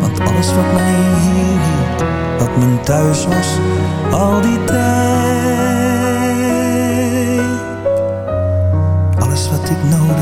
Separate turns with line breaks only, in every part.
Want alles wat mij hier hield, wat mijn thuis was, al die tijd. Alles wat ik nodig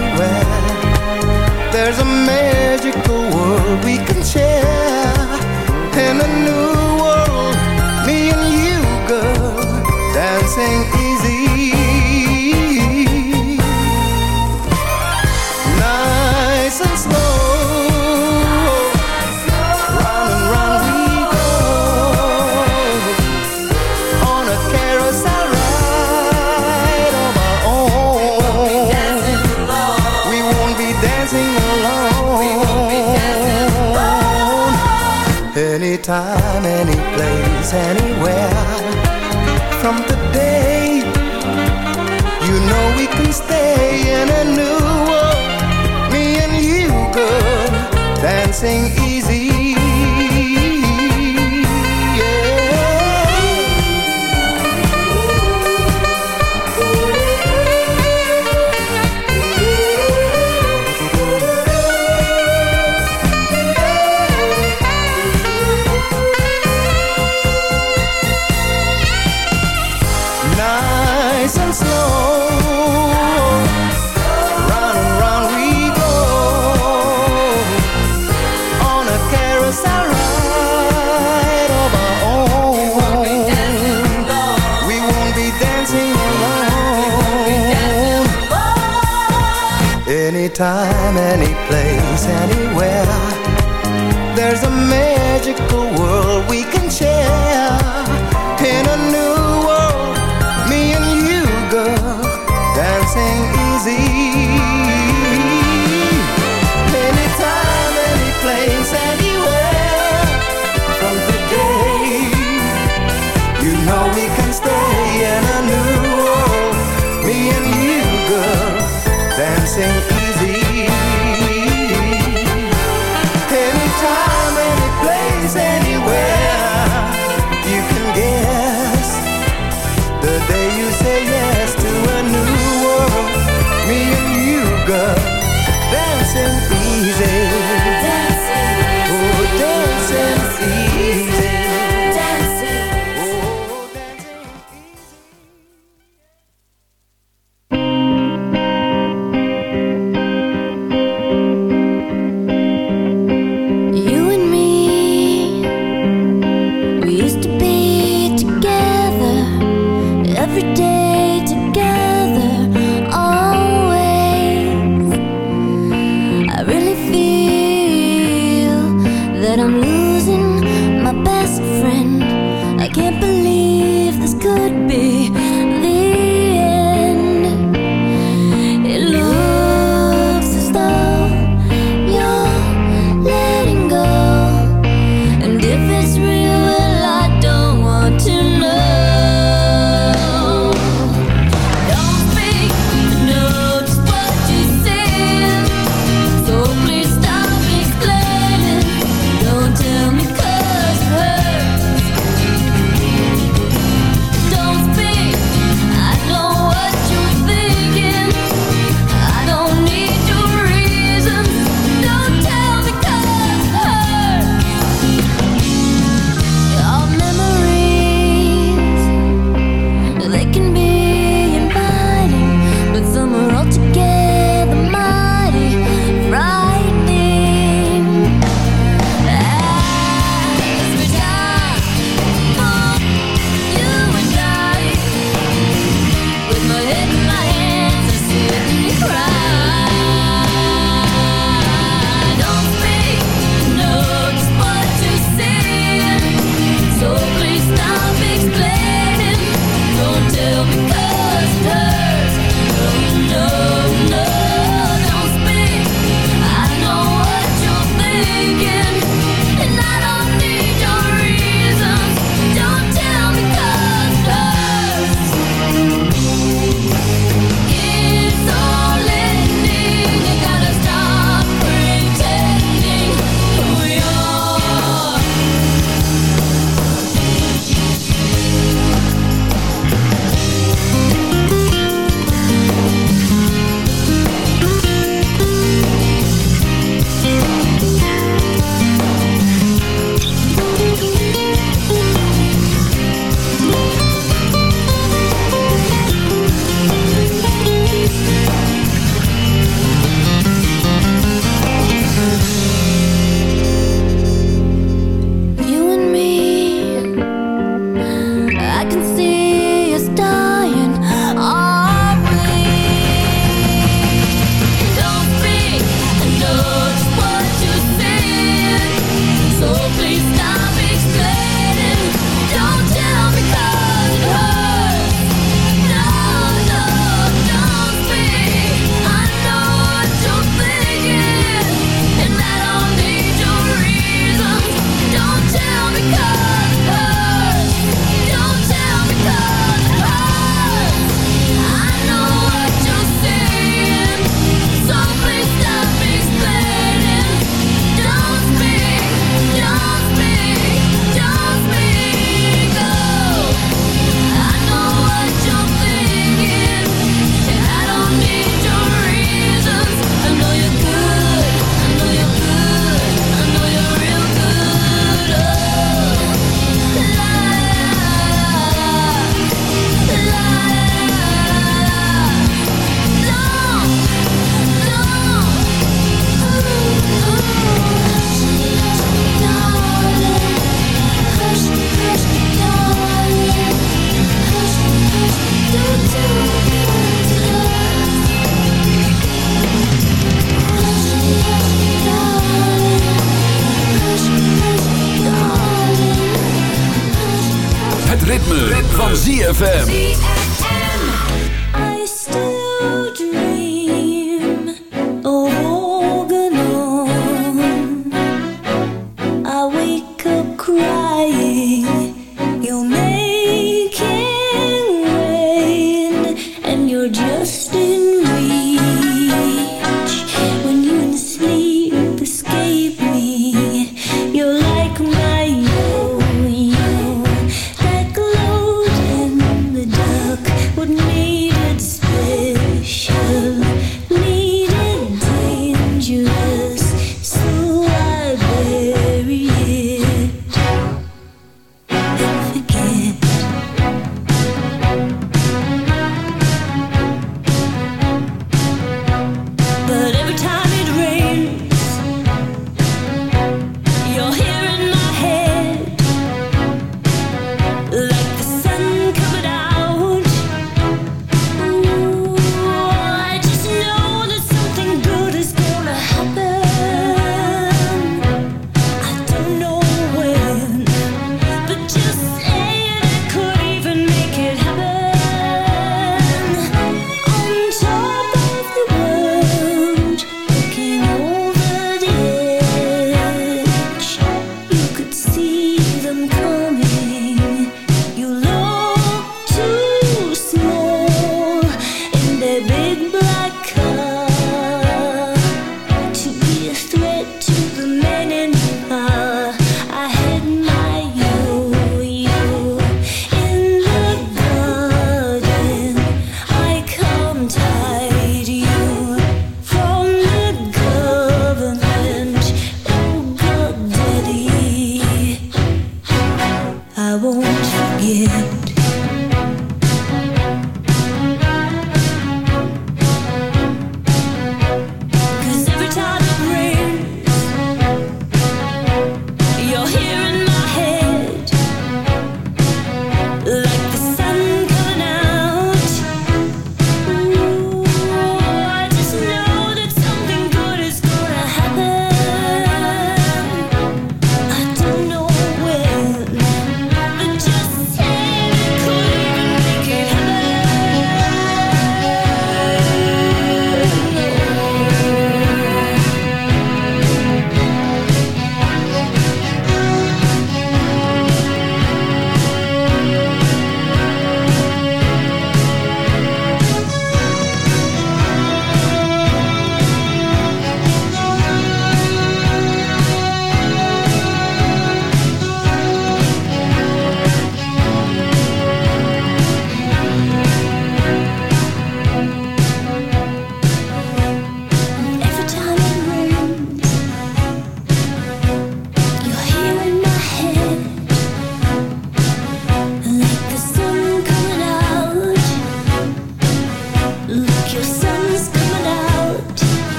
anytime, any place, anywhere. There's a magical world we can share. In a new world, me and you, girl, dancing easy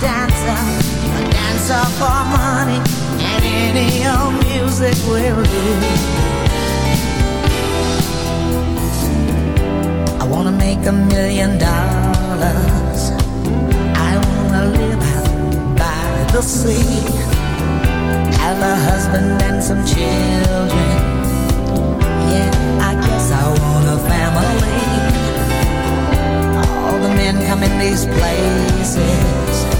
dancer, a dancer for money, and any old music will do. I wanna make a million dollars. I wanna live by the sea, have a husband and some children. Yeah, I guess I want a family all the men come in these places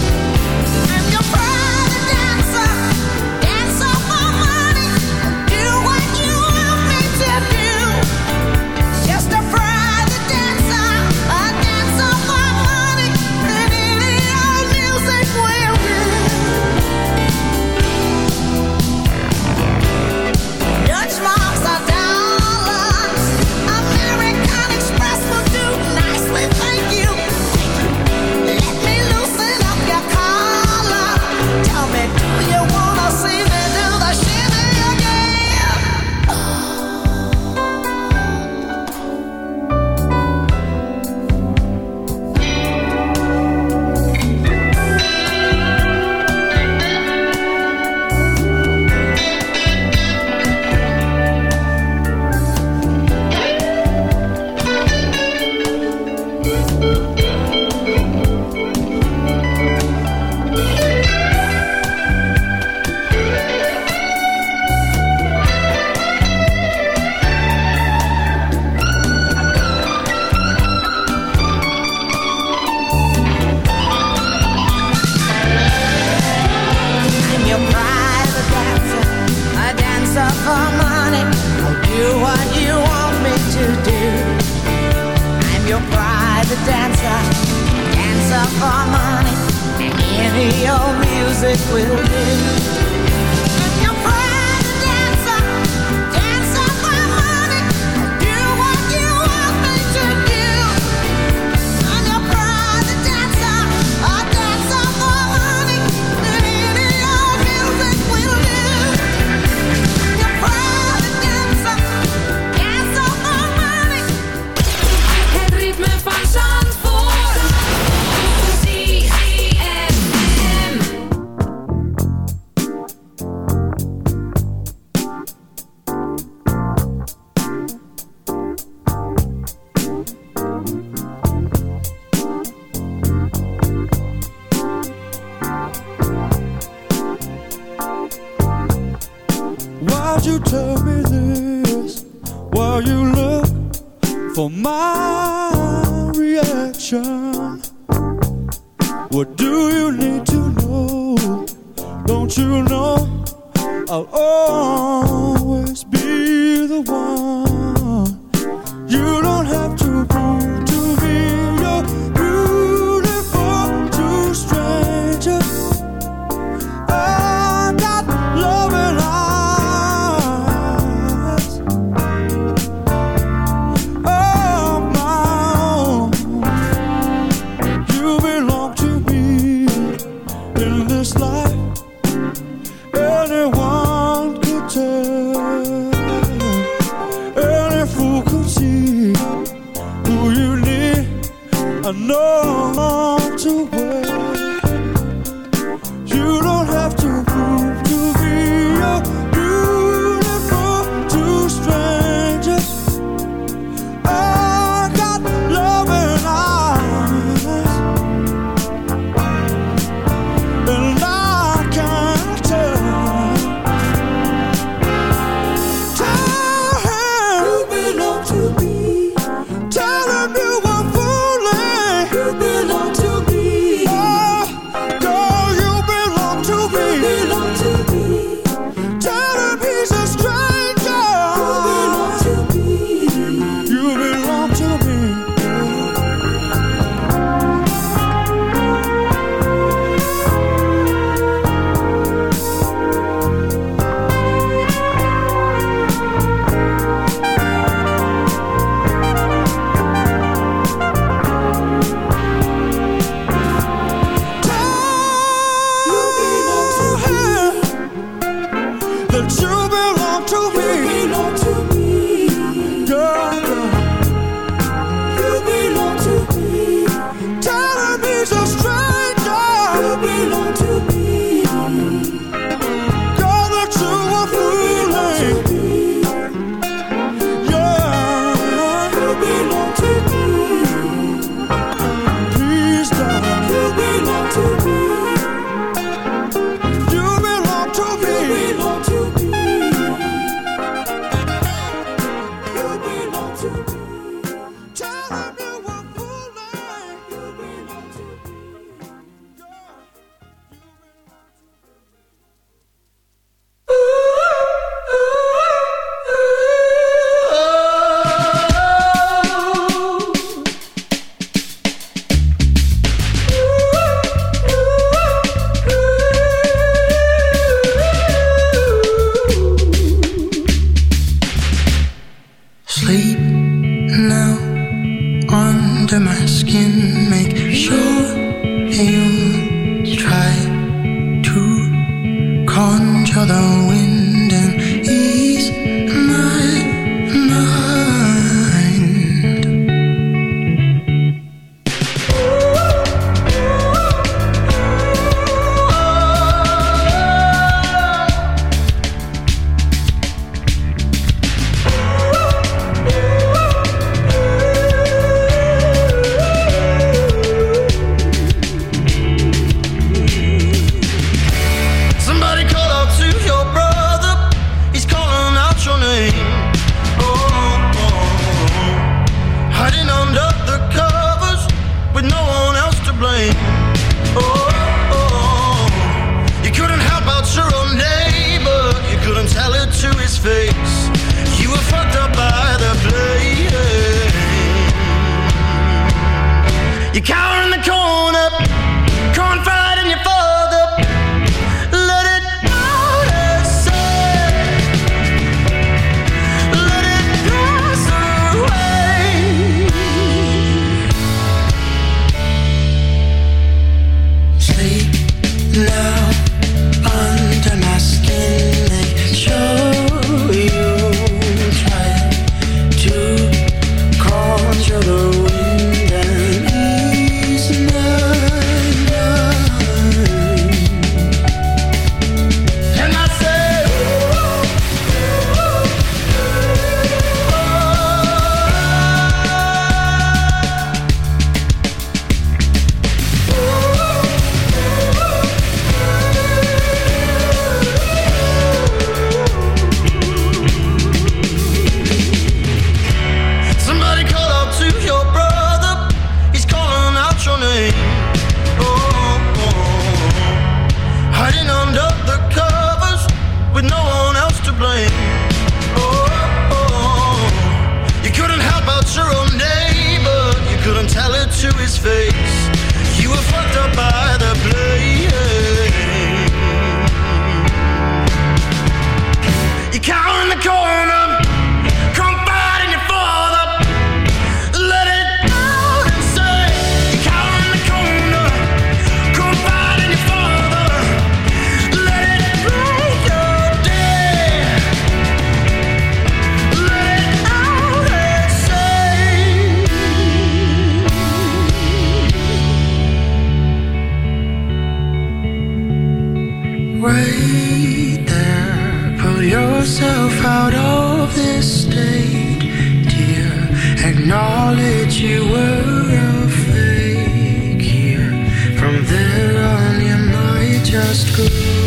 acknowledge you
were a fake here. From there on, you might just go.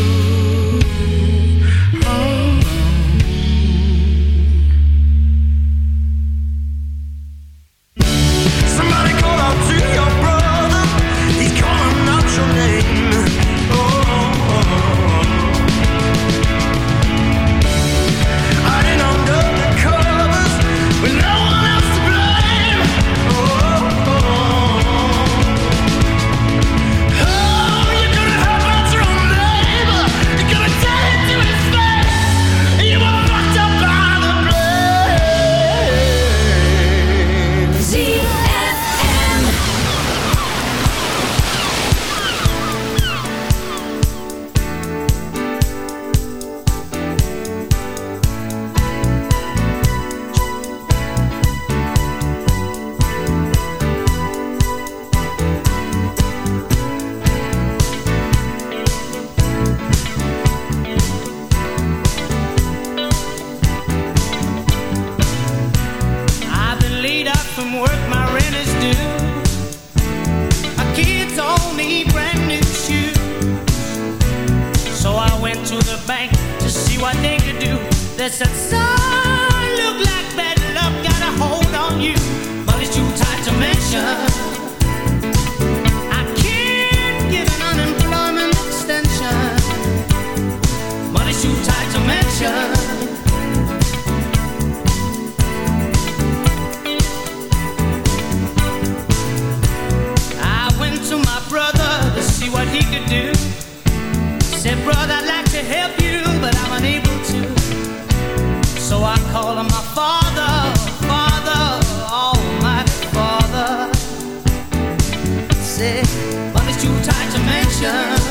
Brother,
I'd like to help you, but I'm unable to. So I call on my father, father,
oh my father. Said, money's too tight to
mention.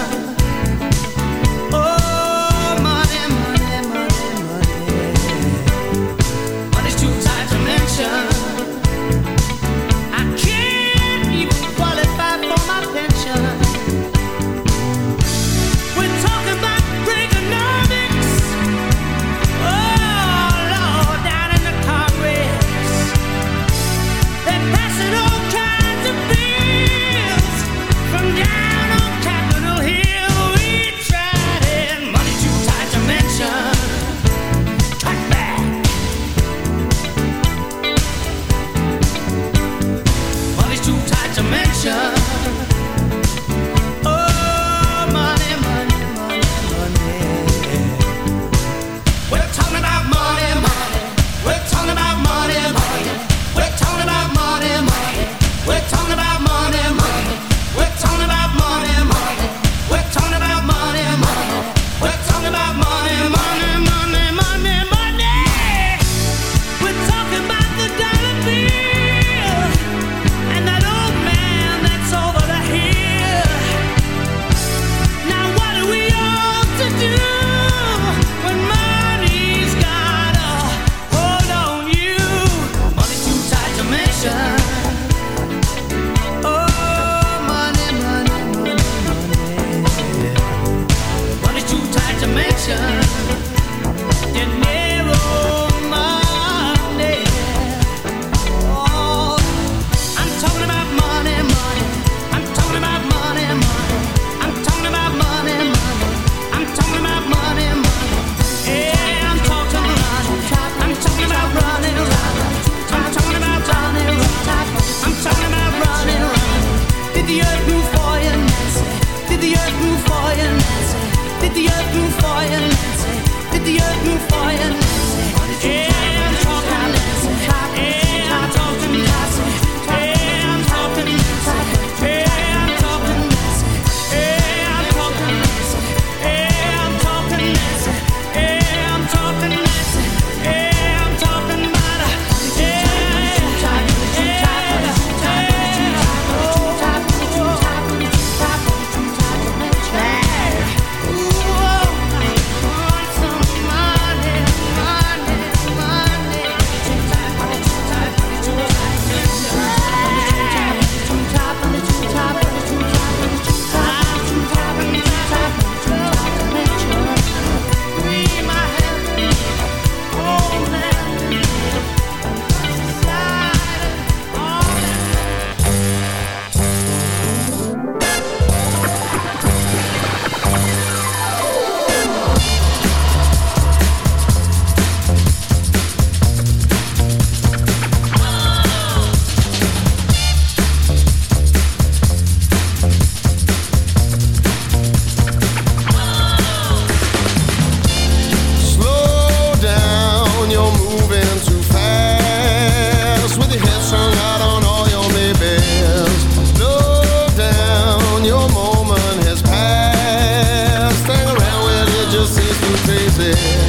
crazy.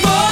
건